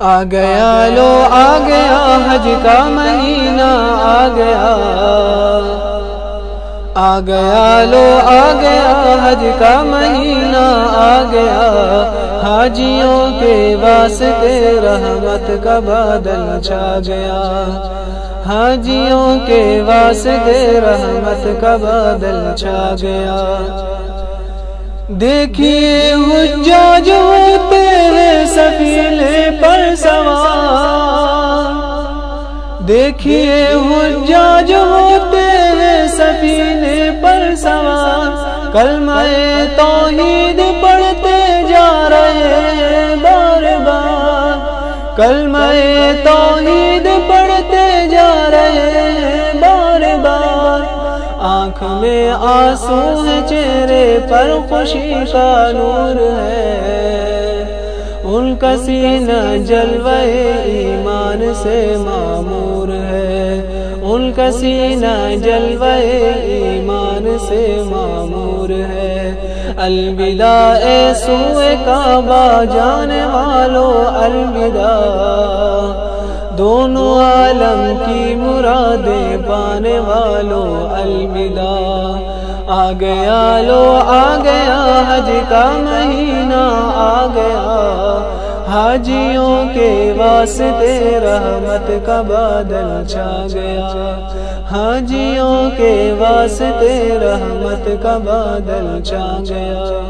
آ گیا لو، آ گیا حج کا مہینہ، آ گیا۔ آ گیا لو، آ گیا حج کا مہینہ، آ گیا۔ حاجیوں کے واسطے رحمت کا بادل چھا گیا۔ حاجیوں کے واسطے رحمت کا بادل چھا گیا۔ دیکھیے حجاج ہوتے ہیں دیکھیے حجاج ہوتے ہیں سفینے پر سوار، کلمہ توحید پڑھتے جا رہے ہیں بار بار۔ کلمہ توحید پڑھتے جا رہے ہیں بار بار۔ آنکھ میں آنسو ہے چہرے پر خوشی کا نور ہے۔ ان کا سینہ جلوہ ایمان سے معمور ہے۔ ان کا سینہ جلوہ ایمان سے معمور ہے۔ الوداع اے سوئے کعبہ، جانے والوں الوداع۔ دونوں عالم کی مرادیں پانے والوں الوداع۔ آ گیا، لو آ گیا، حج کا مہینہ آ گیا۔ حاجیوں کے واسطے رحمت کا بادل چھا گیا۔ حاجیوں کے واسطے رحمت کا بادل چھا گیا۔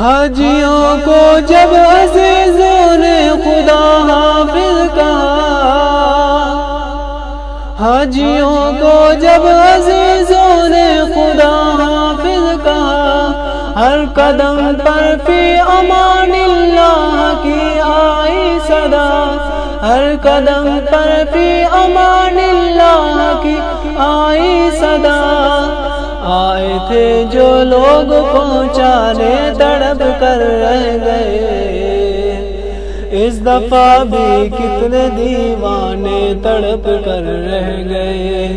حاجیوں کو جب عزیزوں نے خدا حافظ کہا حاجیوں کو جب عزیزوں نے خدا حافظ کہا، ہر قدم پر فی امان اللہ کی آئی صدا۔ ہر قدم پر فی امان اللہ کی آئی صدا۔ آئے تھے جو لوگ پہنچانے، تڑپ کر رہ گئے۔ اس دفعہ بھی کتنے دیوانے تڑپ کر رہ گئے۔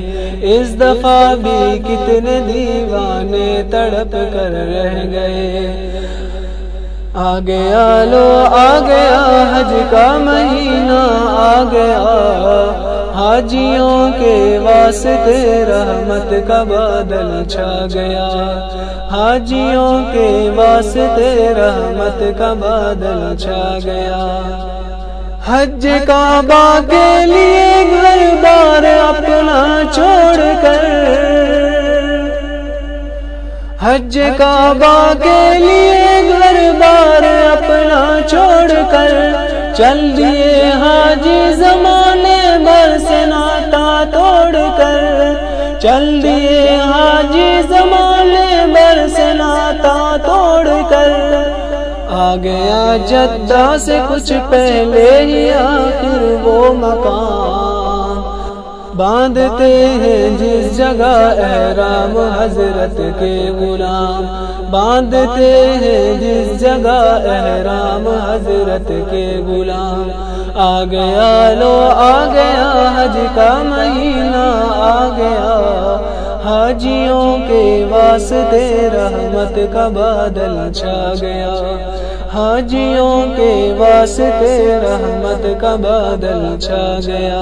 اس دفعہ بھی کتنے دیوانے تڑپ کر رہ گئے۔ آ گیا لو آ گیا حج کا مہینہ آ۔ گیا حاجیوں کے واسطے رحمت کا بادل چھا گیا۔ حاجیوں کے واسطے رحمت کا بادل چھا گیا۔ حج کعبہ کے لیے گھر بار اپنا چھوڑ کر۔ حج کعبہ کے لیے گھر بار اپنا چھوڑ کر۔ چل دیے حاجی زمانے توڑ کر چل دیے حاجی زمانے بھر سے ناتا توڑ کر۔ آ گیا جدہ سے کچھ پہلے ہی آخر وہ مکان۔ باندھتے ہیں جس جگہ احرام حضرت کے غلام۔ باندھتے ہیں جس جگہ احرام حضرت کے غلام۔ آ گیا، لو آ گیا، حج کا مہینہ آ گیا۔ حاجیوں کے واسطے رحمت کا بادل چھا گیا۔ حاجیوں کے واسطے رحمت کا بادل چھا گیا۔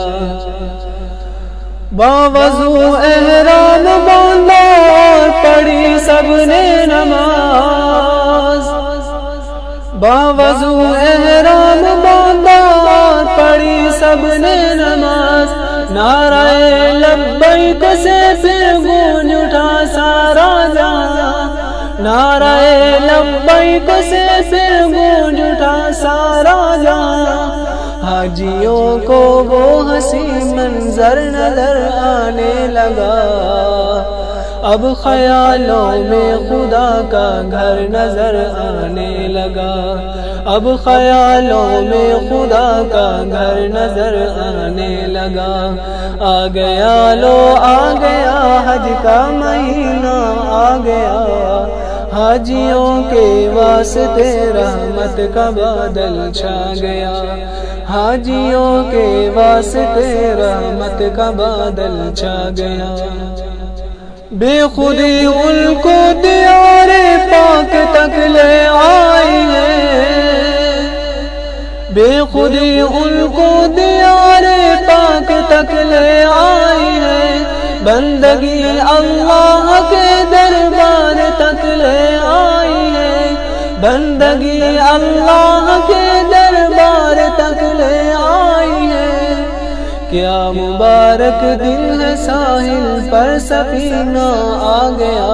باوضو احرام باندھا پڑی سب نے نماز۔ باوضو احرام باندھا سب نے نماز، نعرہ لبیک سے پھر گونج اٹھا سارا جانا۔ نعرہ لبیک سے پھر گونج اٹھا سارا جانا۔ حاجیوں کو وہ ہنسی منظر نظر آنے لگا۔ اب خیالوں میں خدا کا گھر نظر آنے لگا۔ اب خیالوں میں خدا کا گھر نظر آنے لگا۔ آ گیا لو، آ گیا حج کا مہینہ، آ گیا۔ حاجیوں کے واسطے رحمت کا بادل چھا گیا۔ حاجیوں کے واسطے رحمت کا بادل چھا گیا۔ بے خودی ان کو دیار پاک تک لے آئی ہے۔ بے خودی ان کو دیار پاک تک لے آئی ہے۔ بندگی اللہ کے دربار تک لے آئی ہے۔ بندگی اللہ کے دربار تک لے کیا مبارک دل ہے ساحل پر سفینہ آ گیا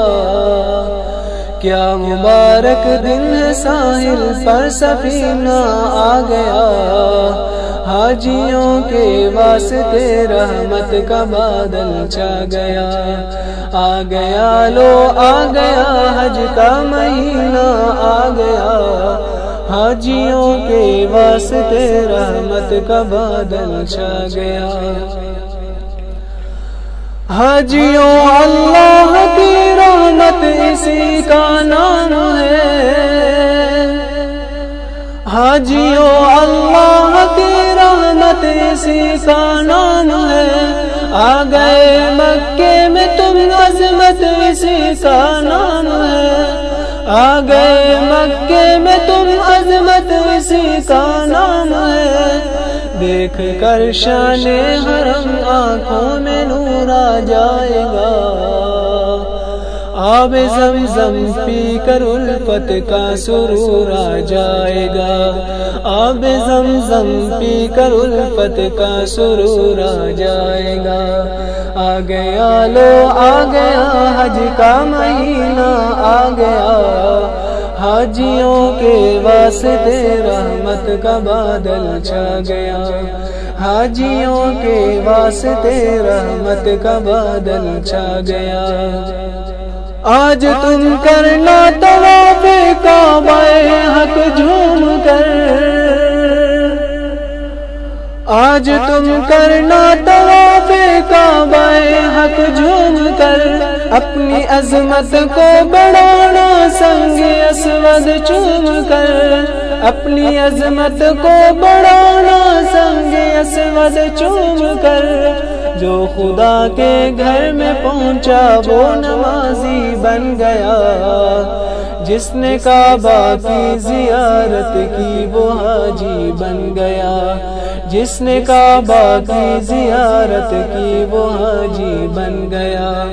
کیا مبارک دن ساحل پر سفینہ آ گیا حاجیوں کے واسطے رحمت کا بادل چا گیا۔ آ گیا لو آ گیا حج کا مہینہ آ گیا حاجیوں کے واسطے رحمت کا بادل چا گیا۔ حاجیوں، اللہ کی رحمت اسی کا نام ہے۔ حاجیوں، اللہ کی رحمت اسی کا نام ہے۔ آ گئے مکے میں تم عظمت اسی کا نام ہے۔ آ گئے مکے میں تم عظمت اسی کا نام ہے۔ دیکھ کر شان حرم آنکھوں میں نور آ جائے گا۔ آب زمزم پی کر الفت کا سرور آ جائے گا۔ آب زمزم پی کر الفت کا سرور آ جائے گا۔ آ گیا لو، آ گیا حج کا مہینہ، آ گیا حاجیوں کے واسطے رحمت کا بادل چھا گیا۔ حاجیوں کے واسطے رحمت کا بادل چھا گیا۔ آج تم کرنا طواف کعبہ حق جھوم کر۔ آج تم کرنا طواف کعبہ حق جھوم کر۔ اپنی عظمت کو بڑھانا سنگ اسود چوم کر۔ اپنی عظمت کو بڑھانا سنگ اسود چوم کر۔ جو خدا کے گھر میں پہنچا وہ نمازی بن گیا۔ جس نے کعبہ کی زیارت کی وہ حاجی بن گیا۔ جس نے کعبہ کی زیارت کی وہ حاجی بن گیا۔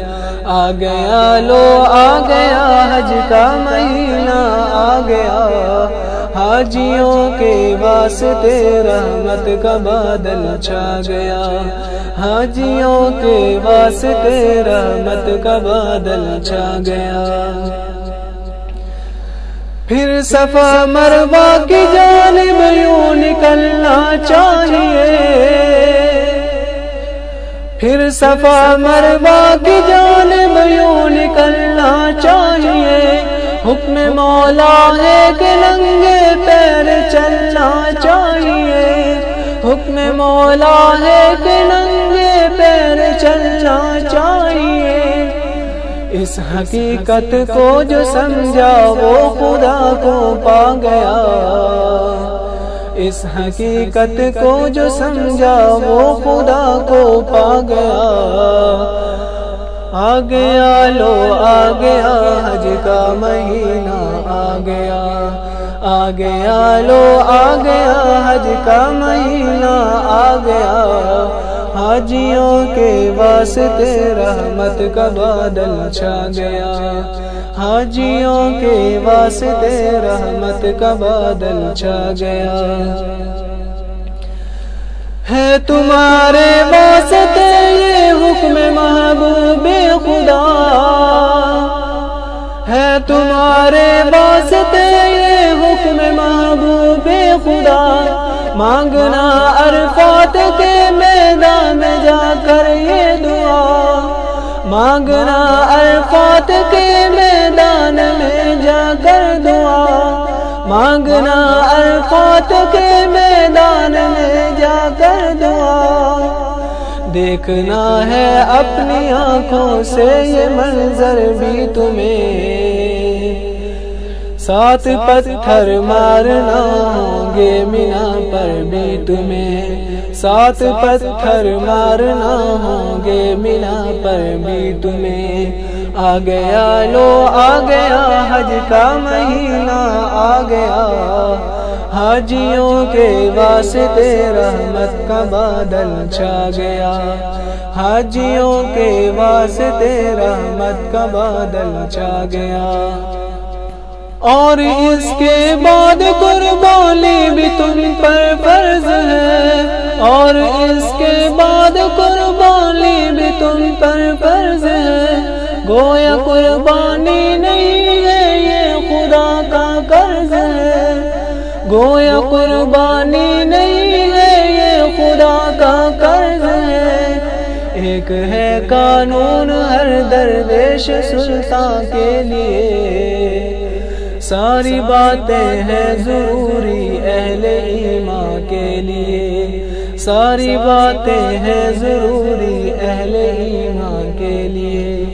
آ گیا، لو، آ گیا، حج کا مہینہ آ گیا۔ حاجیوں کے واسطے رحمت کا بادل چھا گیا۔ حاجیوں کے واسطے رحمت کا بادل چھا گیا۔ پھر صفا مروا کی جانب یوں نکلنا چاہیے۔ پھر صفا مروا کی جانب یوں نکلنا چاہیے۔ حکم مولا ہے کہ ننگے پیر چلنا چاہیے۔ حکم مولا ہے کہ ننگے پیر چلنا چاہیے۔ اس حقیقت کو جو سمجھا وہ خدا کو پا گیا۔ اس حقیقت کو جو سمجھا وہ خدا کو پا گیا۔ آ گیا لو، آ گیا، حج کا مہینہ آ گیا۔ آ گیا لو آ گیا حج کا مہینہ آ گیا حاجیوں کے واسطے رحمت کا بادل چھا گیا۔ حاجیوں کے واسطے رحمت کا بادل چھا گیا۔ ہے تمہارے واسطے یہ حکم محبوب خدا۔ ہے تمہارے واسطے یہ حکم محبوب خدا، مانگنا عرفات کے میدان میں جا کر یہ دعا۔ مانگنا عرفات کے میدان میں جا کر دعا۔ مانگنا عرفات کے میدان میں جا کر دعا۔ دیکھنا ہے اپنی آنکھوں سے یہ منظر بھی تمہیں۔ سات پتھر مارنا ہوں گے مینا پر بھی تمہیں۔ سات پتھر مارنا ہوں گے مینا پر بھی تمہیں۔ آ گیا لو، آ گیا حج کا مہینہ، آ گیا۔ حاجیوں کے واسطے رحمت کا بادل چھا گیا۔ حاجیوں کے واسطے رحمت کا بادل چھا گیا۔ اور اس کے بعد قربانی بھی تم پر فرض ہے۔ اور اس کے بعد قربانی بھی تم پر فرض ہے۔ گویا قربانی نہیں ہے، یہ خدا کا قرض ہے۔ گویا قربانی نہیں ہے، یہ خدا کا قرض ہے۔ ایک ہے قانون ہر درویش سلطان کے لیے۔ ساری باتیں ہیں ضروری اہل ایمان کے لیے۔ ساری باتیں ہیں ضروری اہل ایمان کے لیے۔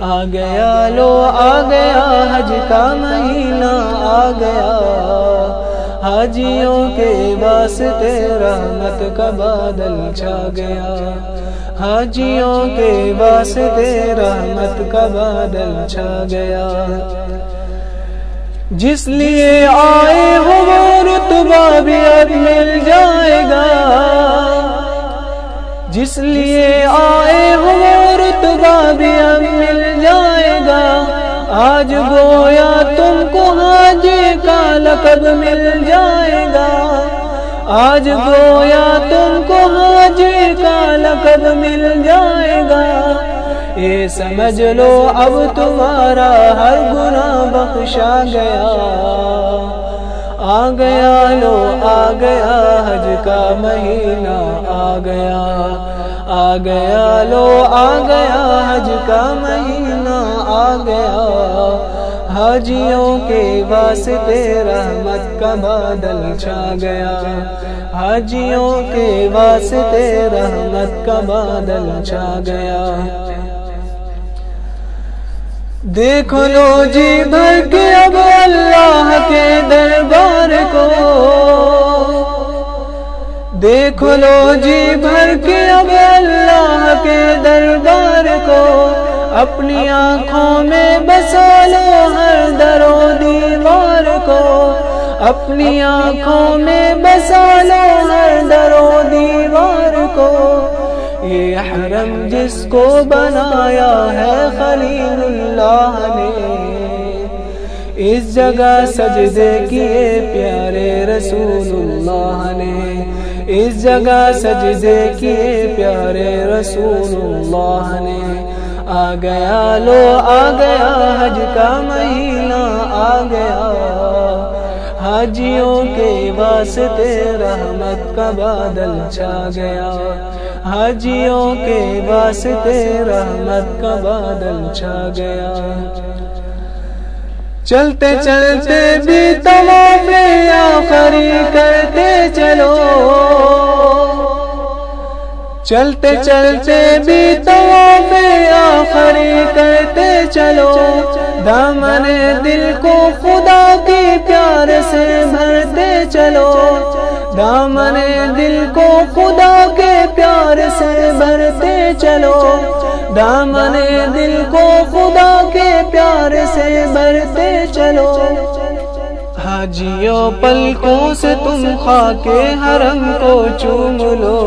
آ گیا لو، آ گیا حج کا مہینہ، آ گیا۔ حاجیوں کے واسطے رحمت کا بادل چھا گیا۔ حاجیوں کے واسطے رحمت کا بادل چھا گیا۔ جس لیے آئے ہو وہ رتبہ بھی اب مل جائے گا۔ جس لیے آئے ہو وہ رتبہ بھی اب مل جائے گا۔ آج گویا تم کو حاج کا لقب مل جائے گا۔ آج گویا تم کو حاج کا لقب مل جائے گا۔ یہ سمجھ لو، اب تمہارا ہر گناہ بخشا گیا۔ آ گیا لو، آ گیا حج کا مہینہ، آ گیا آ گیا لو، آ گیا حج کا مہینہ، آ گیا۔ حاجیوں کے واسطے رحمت کا بادل چھا گیا۔ حاجیوں کے واسطے رحمت کا بادل چھا گیا۔ دیکھ لو جی بھر کے اب اللہ کے دربار کو۔ دیکھ لو جی بھر کے اب اللہ کے دربار کو۔ اپنی آنکھوں میں بسا لو ہر درو دیوار کو۔ اپنی آنکھوں میں بسا لو ہر درو دیوار کو۔ یہ حرم جس کو بنایا ہے خلیل اللہ نے۔ اس جگہ سجدے کیے پیارے رسول اللہ نے۔ اس جگہ سجدے کیے پیارے رسول اللہ نے۔ آ گیا لو، آ گیا حج کا مہینہ، آ گیا۔ حاجیوں کے واسطے رحمت کا بادل چھا گیا۔ حاجیوں کے واسطے رحمت کا بادل چھا گیا۔ چلتے چلتے بھی تمام آخری کرتے چلو۔ چلتے چلتے بھی تمام آخری کرتے چلو۔ دامن دل کو خدا کی پیار سے بھرتے چلو۔ دامن دل کو خدا کے پیار سے بھرتے چلو۔ دامن دل کو خدا کے پیار سے بھرتے چلو۔ حاجیوں پلکوں سے تم خاک حرم کو چوم لو۔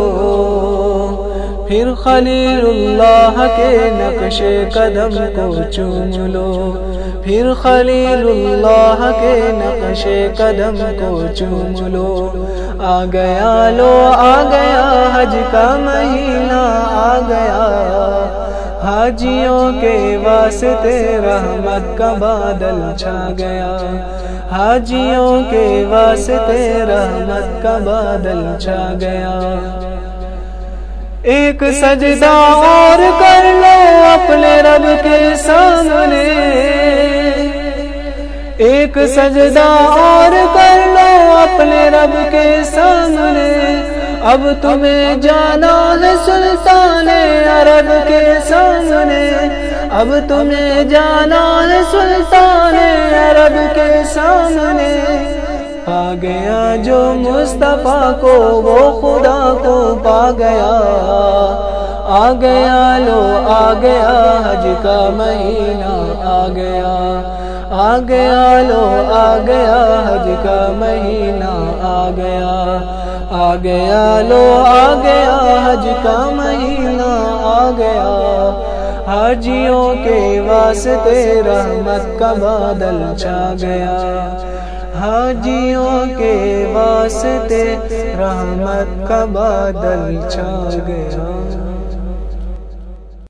پھر خلیل اللہ کے نقش قدم کو چوم لو۔ پھر خلیل اللہ کے نقش قدم کو چوم لو۔ آ گیا لو، آ گیا حج کا مہینہ، آ گیا۔ حاجیوں کے واسطے رحمت کا بادل چھا گیا۔ حاجیوں کے واسطے رحمت کا بادل چھا گیا۔ ایک سجدہ اور کر لو اپنے رب کے سامنے۔ ایک سجدہ اور کر لو اپنے رب کے سامنے۔ اب تمہیں جانا ہے سلطان عرب کے سامنے۔ اب تمہیں جانا ہے سلطان عرب کے سامنے۔ پا گیا جو مصطفیٰ کو، وہ خدا کو پا گیا۔ آ گیا لو، آ گیا حج کا مہینہ، آ گیا۔ آ گیا، لو آ گیا، حج کا مہینہ آ گیا۔ آ گیا، لو آ گیا، حج کا مہینہ آ گیا۔ حاجیوں کے واسطے رحمت کا بادل چھا گیا۔ حاجیوں کے واسطے رحمت کا بادل چھا گیا۔